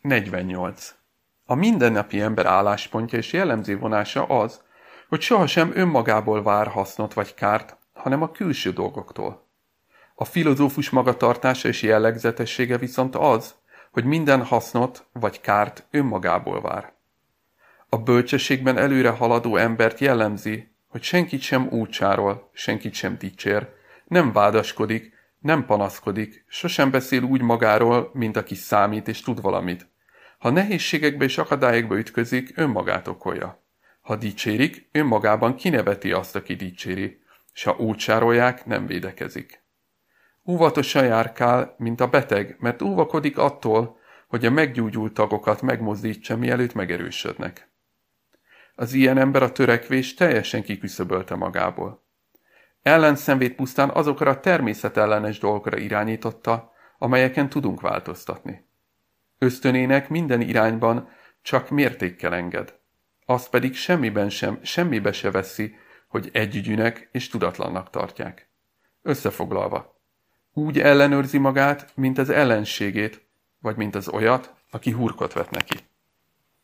48. A mindennapi ember álláspontja és jellemző vonása az, hogy sohasem önmagából vár hasznot vagy kárt, hanem a külső dolgoktól. A filozófus magatartása és jellegzetessége viszont az, hogy minden hasznot vagy kárt önmagából vár. A bölcsességben előre haladó embert jellemzi, hogy senkit sem úcsárol, senkit sem dicsér, nem vádaskodik, nem panaszkodik, sosem beszél úgy magáról, mint aki számít és tud valamit. Ha nehézségekbe és akadályokba ütközik, önmagát okolja. Ha dicsérik, önmagában kineveti azt, aki dicséri, s ha úcsárolják, nem védekezik. Óvatosan járkál, mint a beteg, mert óvakodik attól, hogy a meggyógyult tagokat megmozdítsa, mielőtt megerősödnek. Az ilyen ember a törekvés teljesen kiküszöbölte magából. Ellenszenvét pusztán azokra a természetellenes dolgokra irányította, amelyeken tudunk változtatni. Ösztönének minden irányban csak mértékkel enged. Azt pedig semmiben sem, semmibe se veszi, hogy együgyűnek és tudatlannak tartják. Összefoglalva, úgy ellenőrzi magát, mint az ellenségét, vagy mint az olyat, aki hurkot vet neki.